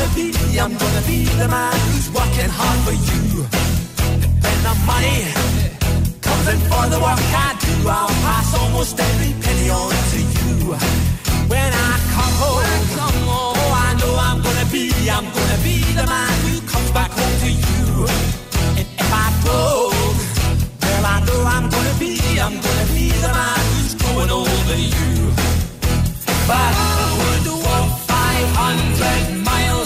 gonna be, I'm gonna be the man who's working hard for you. And the money comes in for the work I do, I'll pass almost every penny on to you. When I come home, oh, I know I'm gonna be, I'm gonna be the man who comes back home to you. And if I broke, well, I know I'm gonna be, I'm gonna be the man who's growing over you. But I would walk 500 miles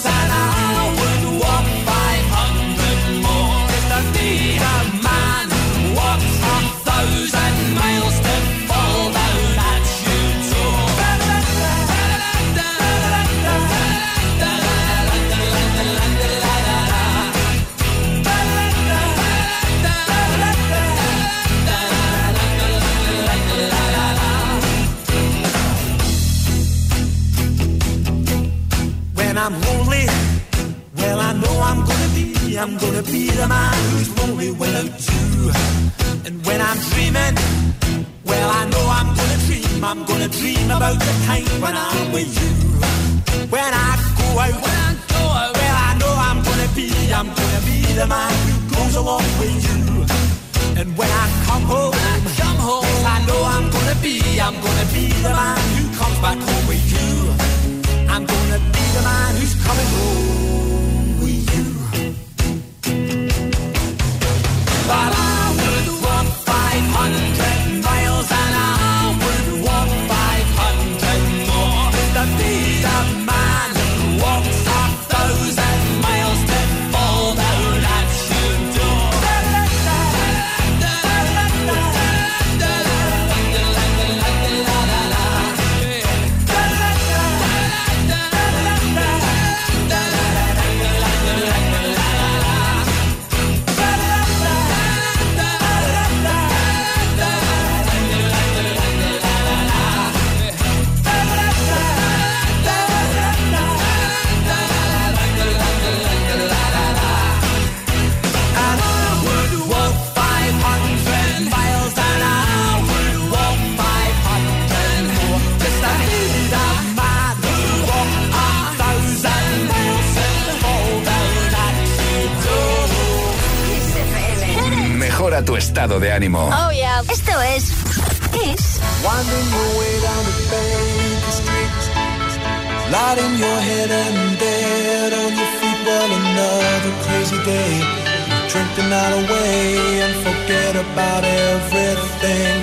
estado de ánimo. Oh yeah. Esto es Kiss. Winding your way down the Baker Street, lighting your head and dead on your feet. Well, another crazy day. Drink the night away and forget about everything.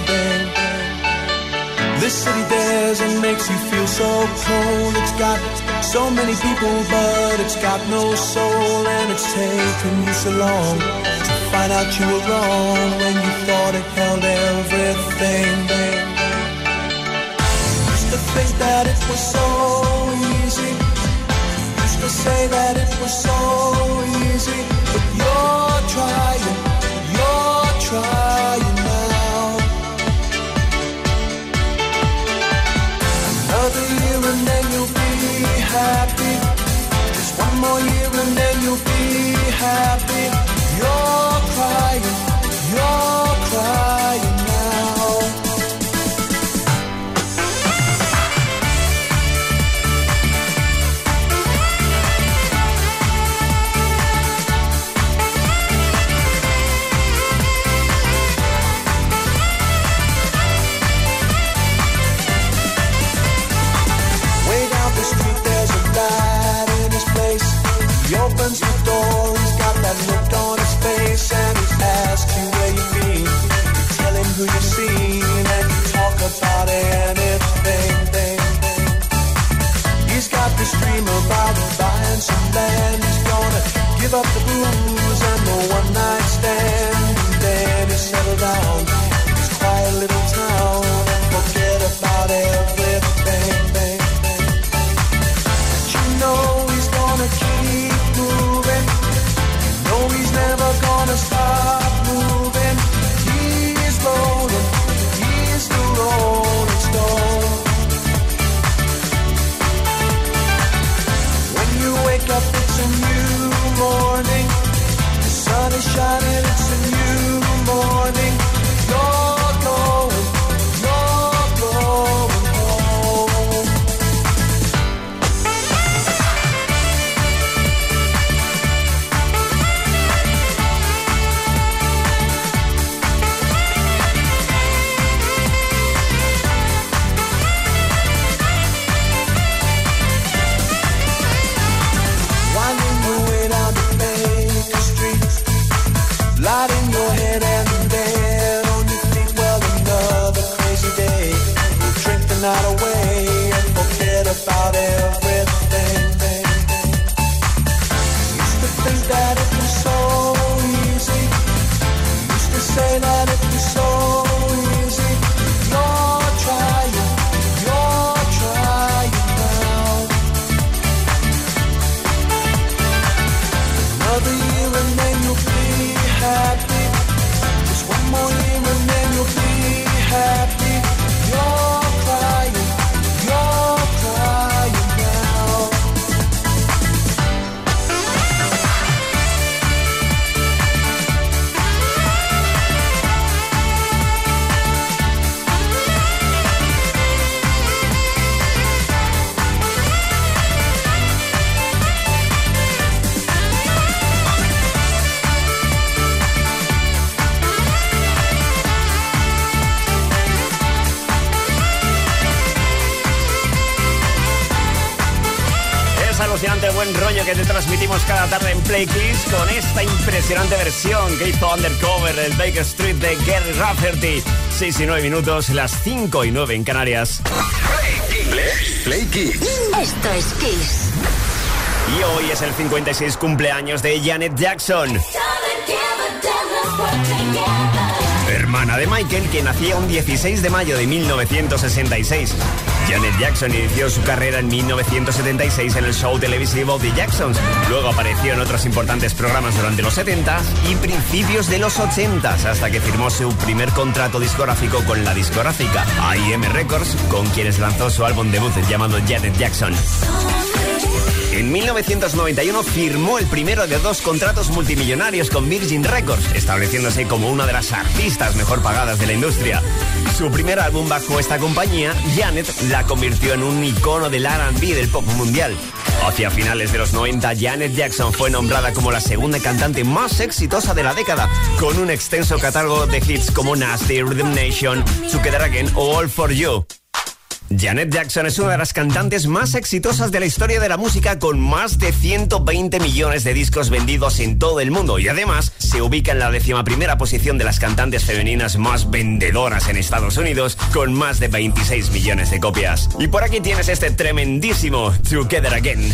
This city dares and makes you feel so cold. It's got so many people, but it's got no soul, and it's taken you so long to find out you were wrong when you thought it held everything. Used to think that it was so easy. Used to say that it was so easy, but you're trying, you're trying now. Another year and then you'll be happy. Just one more year and then you'll be happy. father buying some land. He's gonna give up the booze and the one night stand. And then he settled down. Cada tarde en Play con esta impresionante versión que hizo Undercover el Baker Street de Gary Rafferty. 6 y 9 minutos, las 5 y 9 en Canarias. Play, Esto es Kiss. Y hoy es el 56 cumpleaños de Janet Jackson. Hermana de Michael, que nacía un 16 de mayo de 1966. Janet Jackson inició su carrera en 1976 en el show televisivo The Jacksons. Luego apareció en otros importantes programas durante los 70 y principios de los 80 hasta que firmó su primer contrato discográfico con la discográfica IM Records, con quienes lanzó su álbum debut llamado Janet Jackson. En 1991 firmó el primero de dos contratos multimillonarios con Virgin Records, estableciéndose como una de las artistas mejor pagadas de la industria. Su primer álbum bajo esta compañía, Janet, la convirtió en un icono del R&B del pop mundial. Hacia finales de los 90, Janet Jackson fue nombrada como la segunda cantante más exitosa de la década, con un extenso catálogo de hits como Nasty, Rhythm Nation, Together Again o All For You. Janet Jackson es una de las cantantes más exitosas de la historia de la música con más de 120 millones de discos vendidos en todo el mundo y además se ubica en la décima primera posición de las cantantes femeninas más vendedoras en Estados Unidos con más de 26 millones de copias. Y por aquí tienes este tremendísimo Together Again.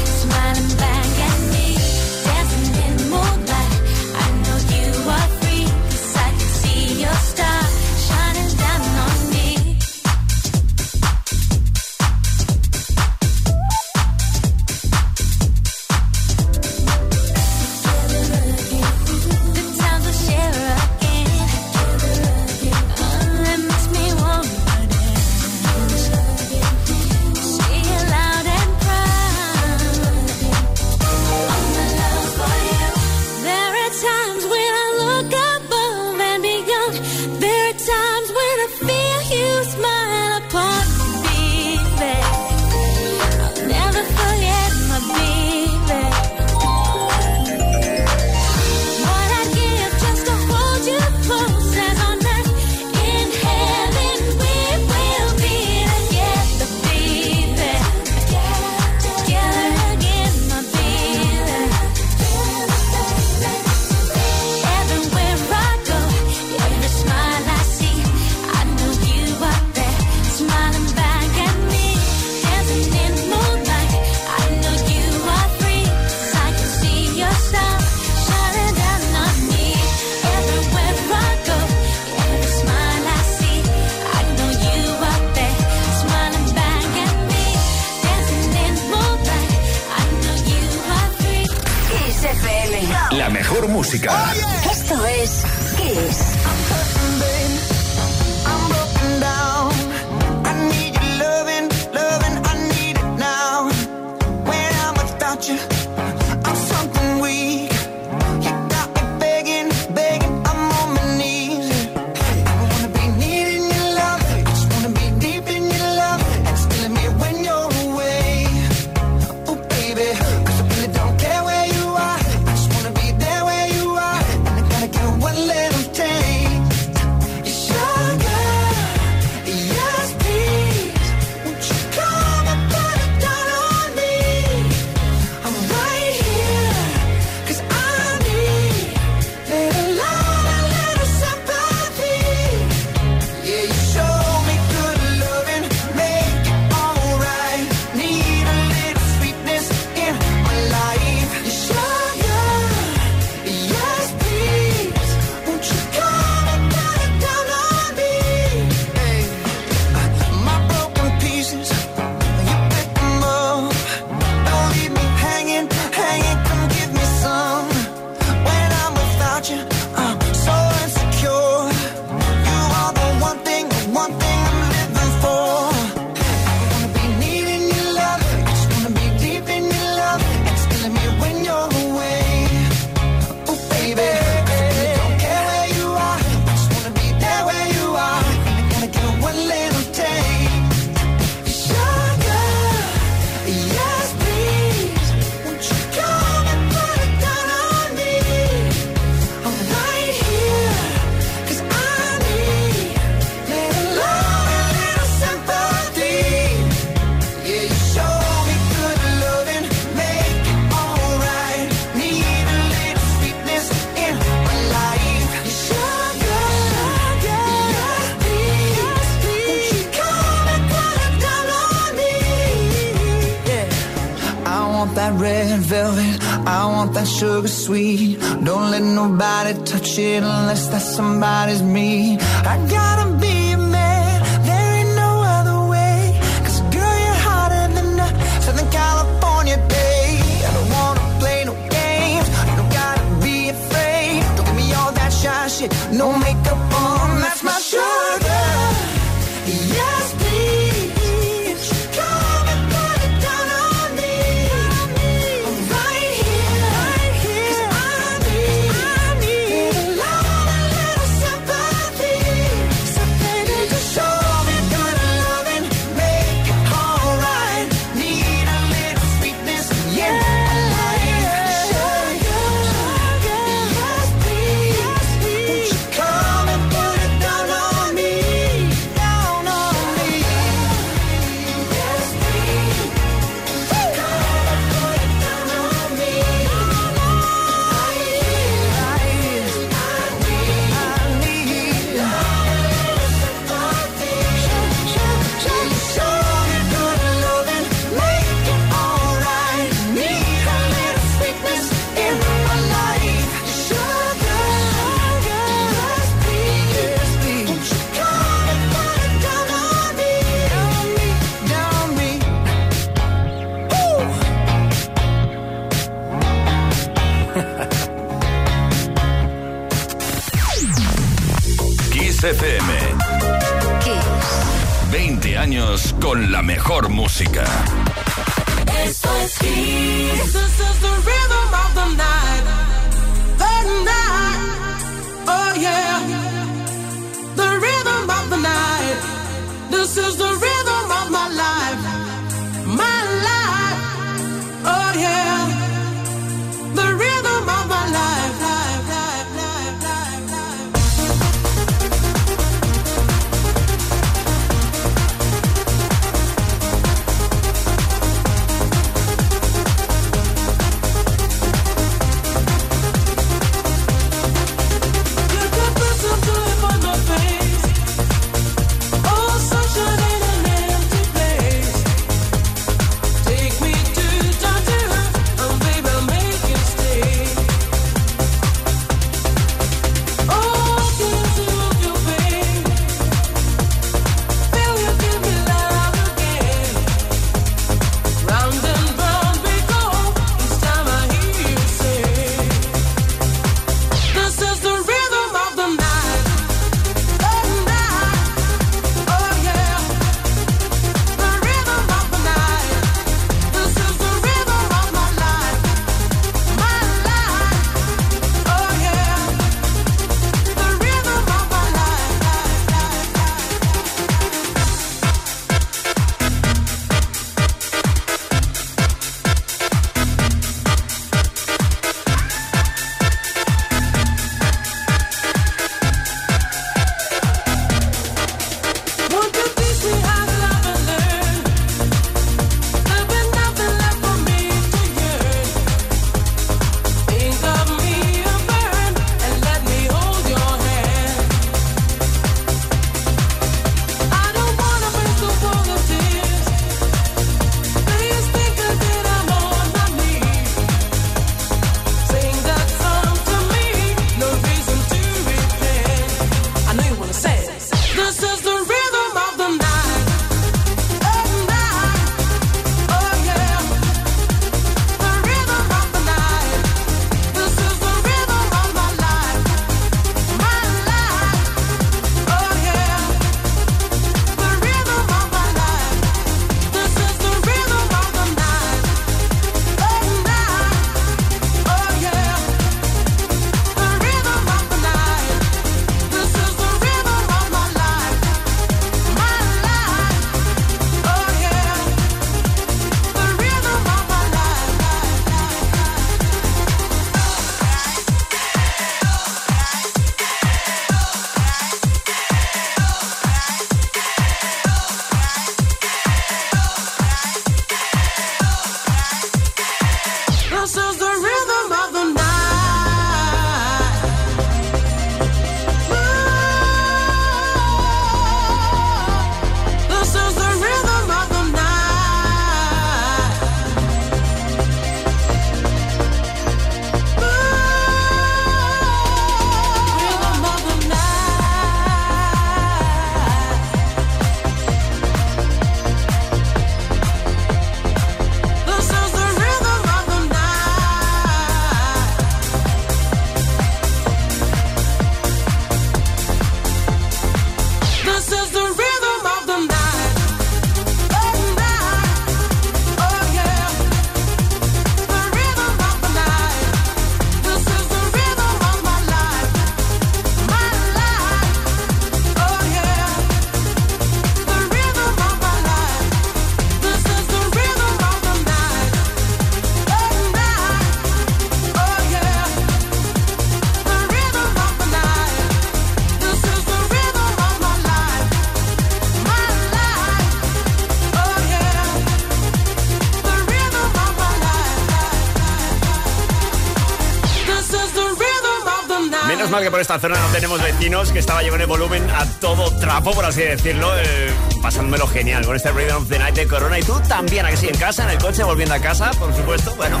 Esta zona no tenemos vecinos, que estaba llevando el volumen a todo trapo, por así decirlo, eh, pasándomelo genial con este Rhythm of the Night de Corona. Y tú también, aquí sí, en casa, en el coche, volviendo a casa, por supuesto. Bueno,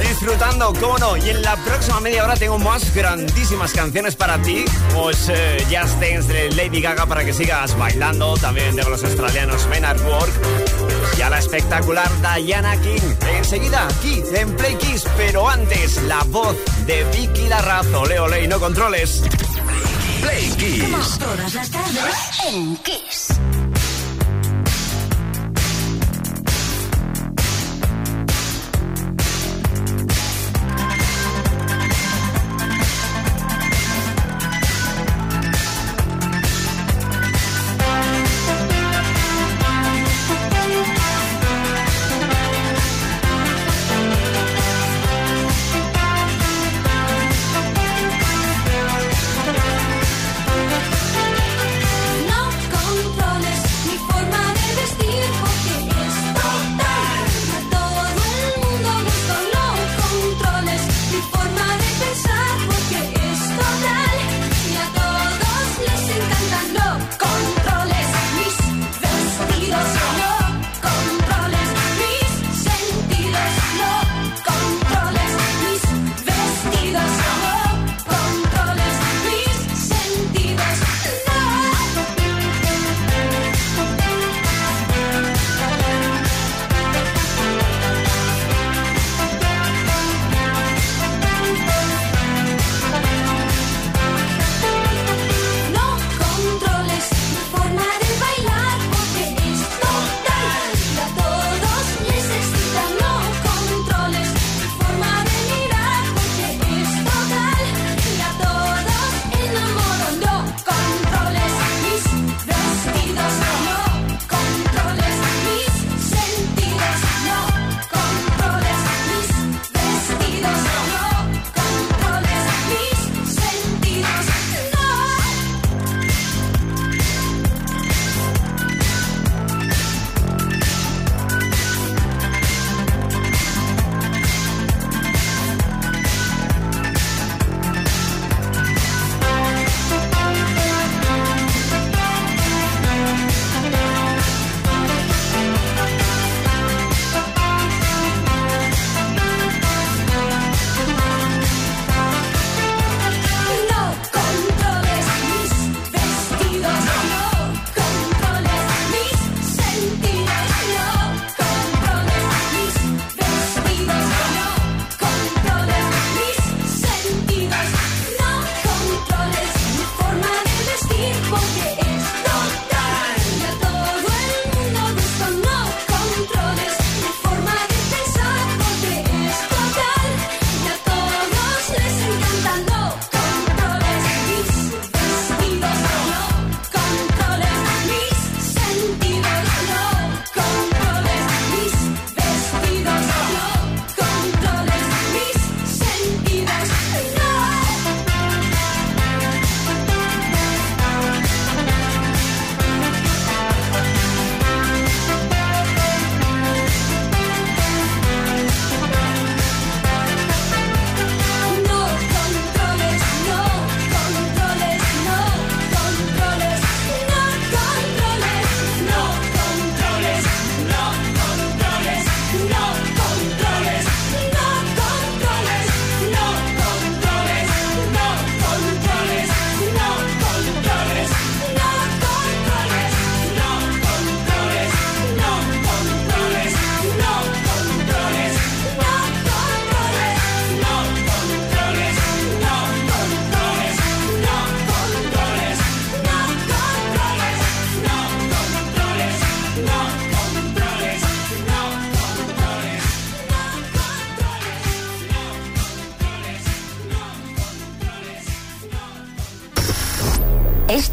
disfrutando, cómo no. Y en la próxima media hora tengo más grandísimas canciones para ti, pues eh, Just Dance de Lady Gaga para que sigas bailando. También de los australianos Men at Work. Y a la espectacular Diana King. Enseguida, aquí en Play Kiss, pero antes, la voz de Vicky Larrazo. Leo Ley, no controles. Play Kiss. Todas las tardes en Kiss.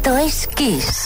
Então Dois quis.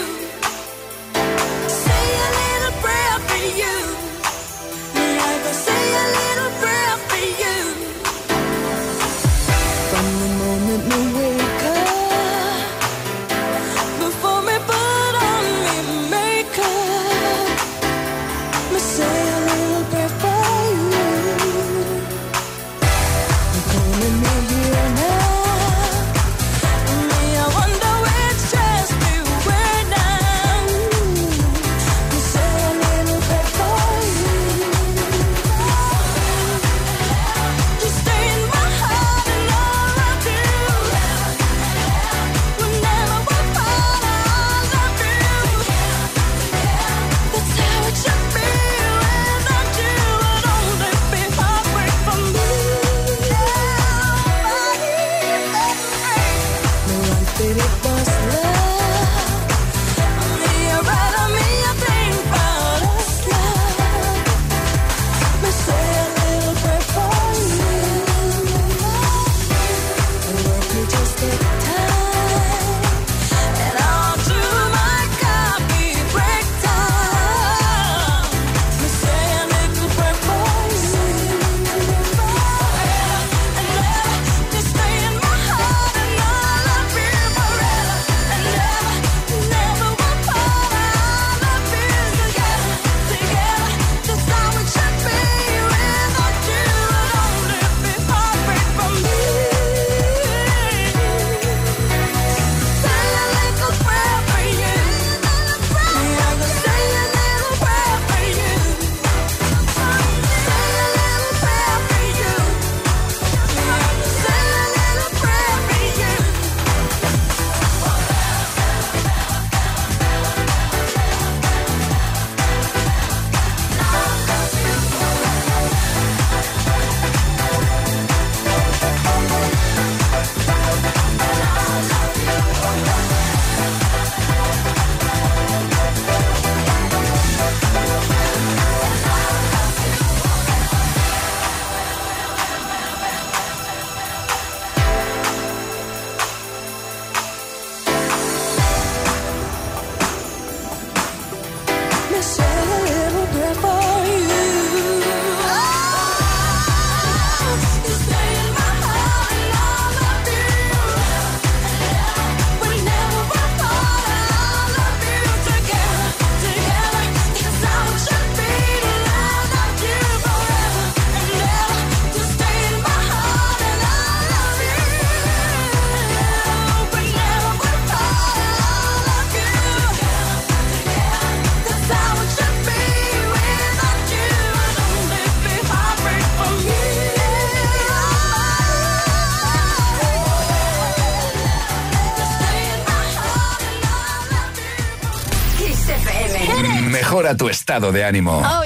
tu estado de ánimo. Oh,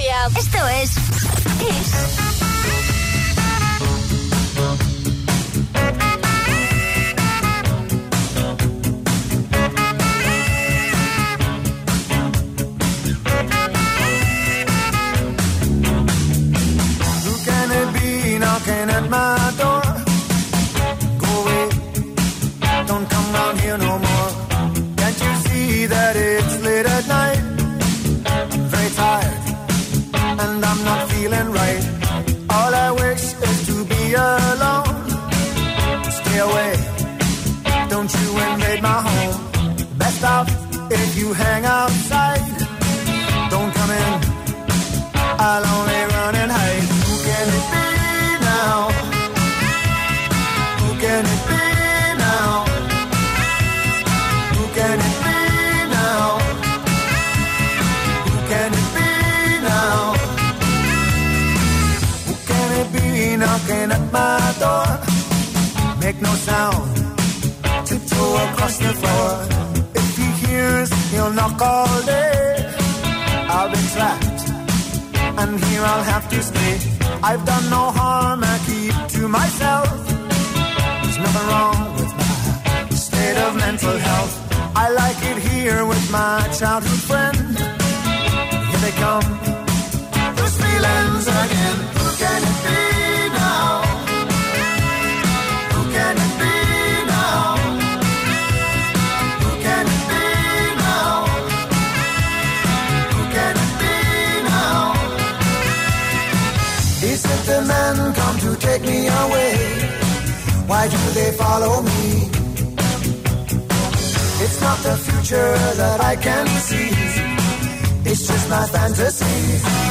Please let the men come to take me away. Why do they follow me? It's not the future that I can see. It's just my fantasy.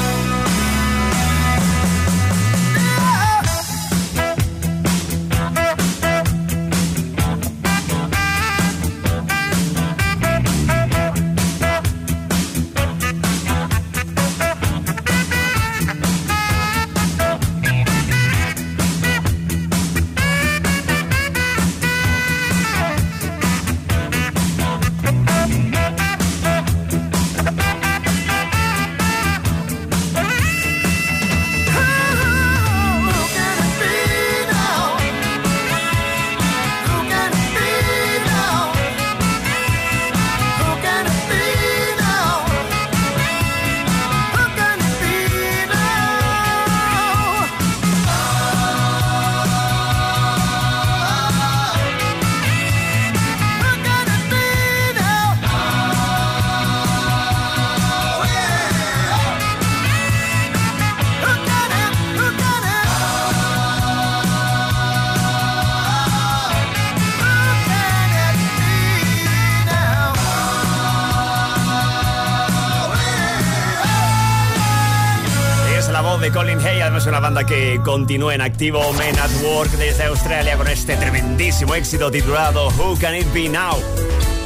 banda que continúa en activo, Men at Work desde Australia, con este tremendísimo éxito titulado Who Can It Be Now?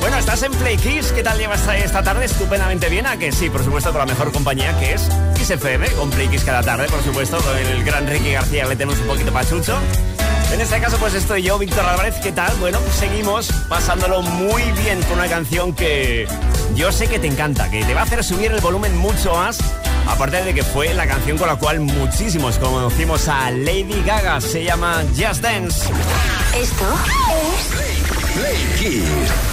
Bueno, estás en Play Kiss, ¿qué tal llevas esta tarde? Estupendamente bien, a que sí, por supuesto, con la mejor compañía que es Kiss FM, con Play Kiss cada tarde, por supuesto, con el gran Ricky García le tenemos un poquito más pachucho. En este caso, pues estoy yo, Víctor Álvarez, ¿qué tal? Bueno, pues, seguimos pasándolo muy bien con una canción que yo sé que te encanta, que te va a hacer subir el volumen mucho más Aparte de que fue la canción con la cual muchísimos conocimos a Lady Gaga, se llama Just Dance. Esto es Play,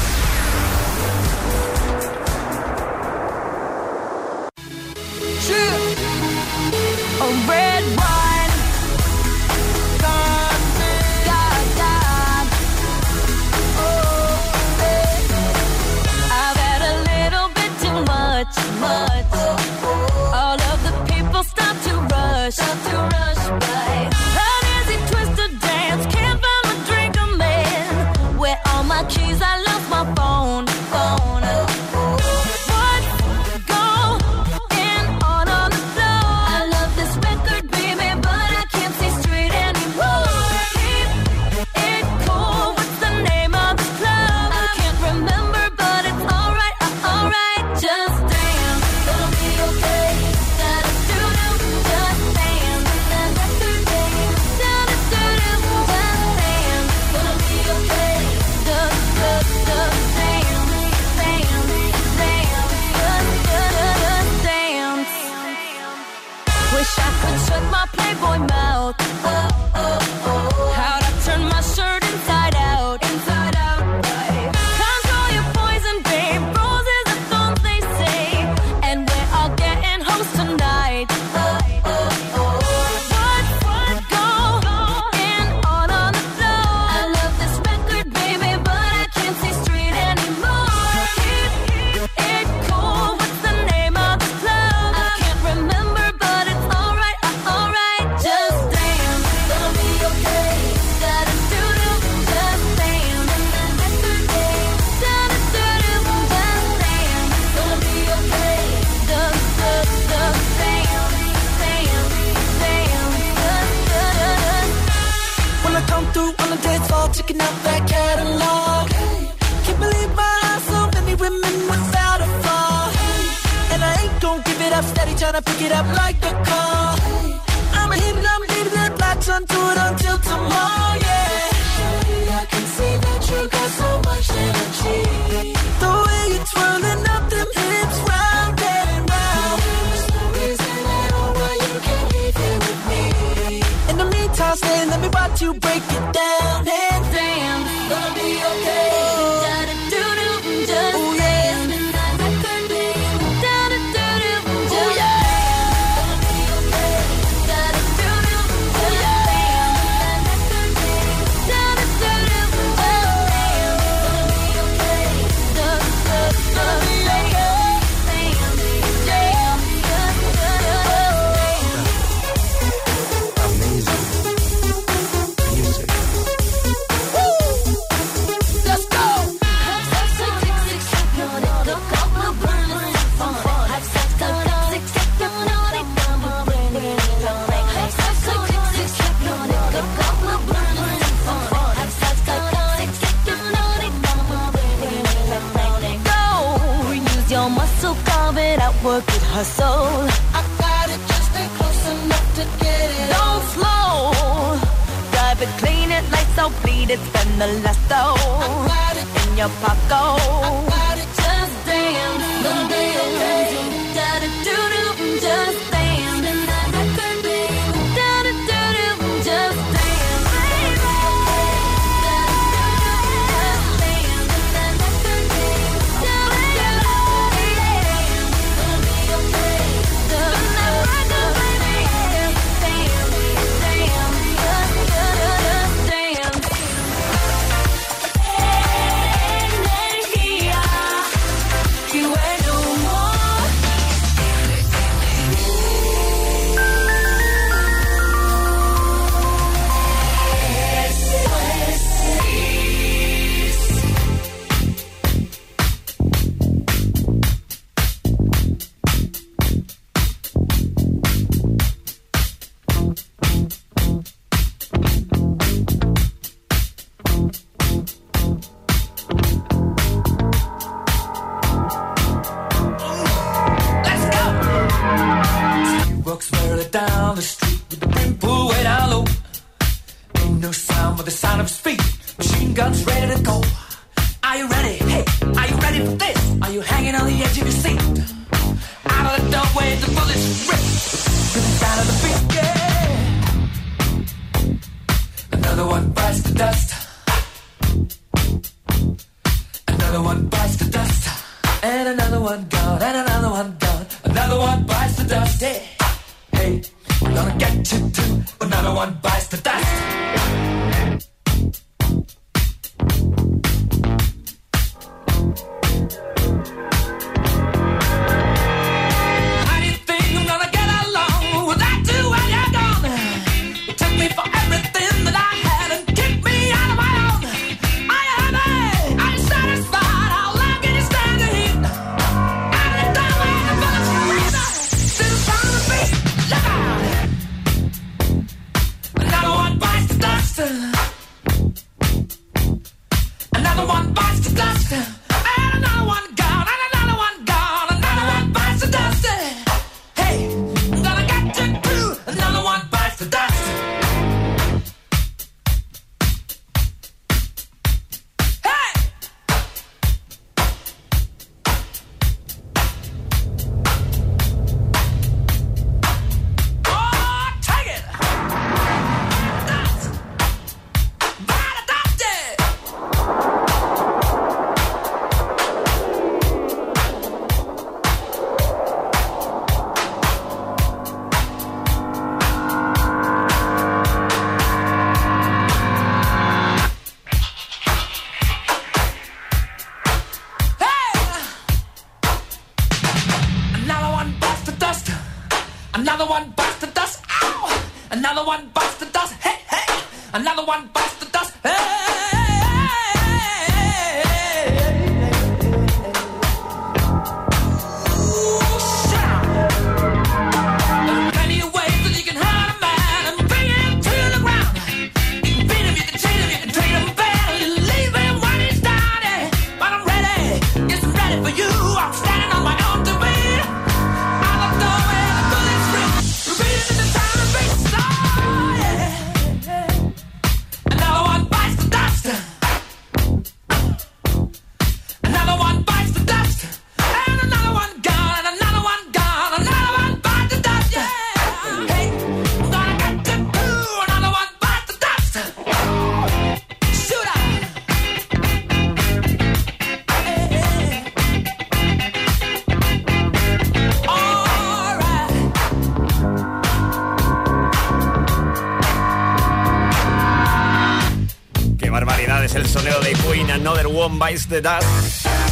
the sound of speed. Machine guns ready.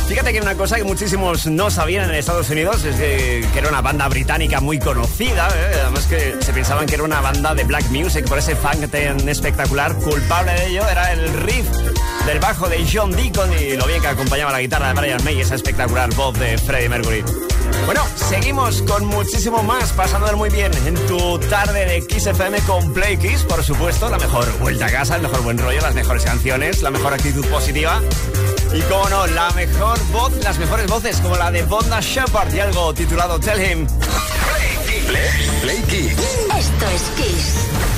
Fíjate que una cosa que muchísimos no sabían en Estados Unidos es que, era una banda británica muy conocida, ¿eh? además que se pensaban que era una banda de black music por ese funk tan espectacular. Culpable de ello era el riff del bajo de John Deacon y lo bien que acompañaba la guitarra de Brian May, y esa espectacular voz de Freddie Mercury. Bueno, seguimos con muchísimo más, pasándolo muy bien en tu tarde de XFM con Play Kiss, por supuesto, la mejor vuelta a casa, el mejor buen rollo, las mejores canciones, la mejor actitud positiva. Y como no, la mejor voz, las mejores voces, como la de Bonda Shepard y algo titulado Tell Him. Play Kiss. Play Esto es Kiss.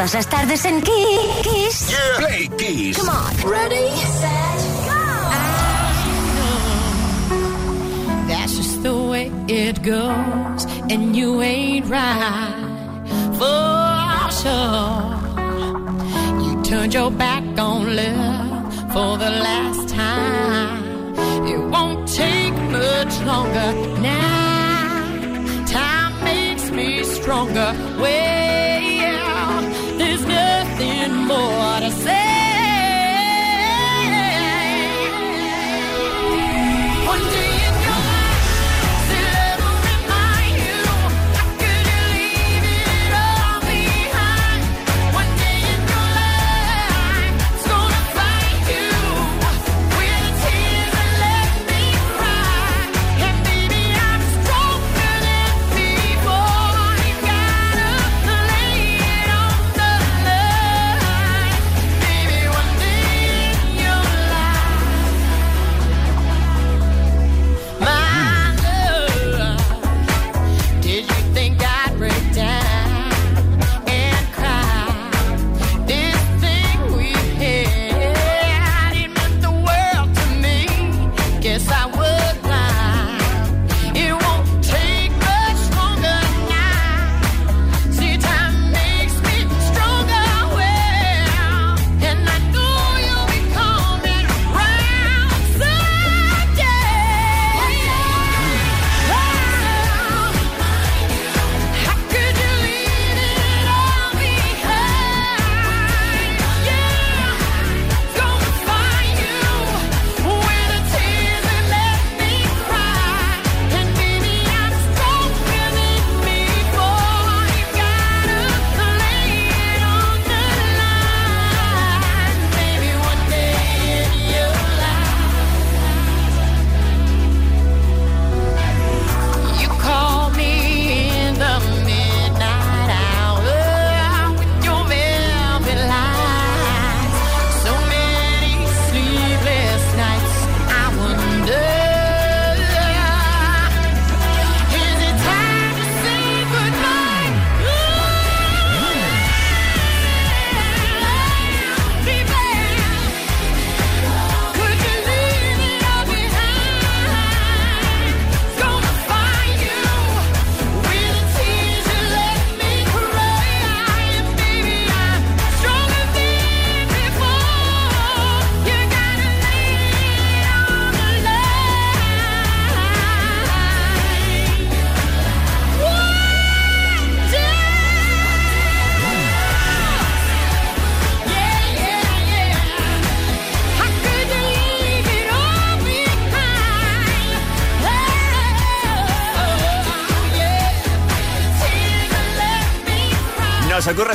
Todas las tardes en Kiss. Yeah. Play Kiss. Come on. Ready, set, That's just the way it goes, and you ain't right for sure. You turned your back on love for the last time. It won't take much longer now. Time makes me stronger. Well, there's nothing more to say.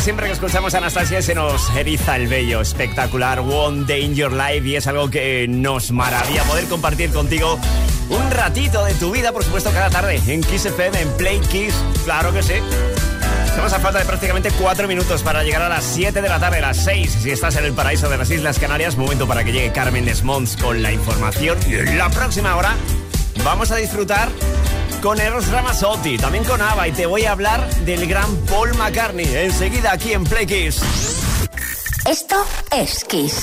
Siempre que escuchamos a Anastasia se nos eriza el vello. Espectacular, One Day in Your Life y es algo que nos maravilla poder compartir contigo un ratito de tu vida, por supuesto, cada tarde en Kiss FM, en Play Kiss. Claro que sí. Estamos a falta de prácticamente cuatro minutos para llegar a las 7 de la tarde, a las 6. Si estás en el paraíso de las Islas Canarias, momento para que llegue Carmen Desmonts con la información. Y en la próxima hora vamos a disfrutar con Eros Ramazzotti, también con Ava, y te voy a hablar del gran Paul McCartney. Enseguida aquí en Play Kiss. Esto es Kiss.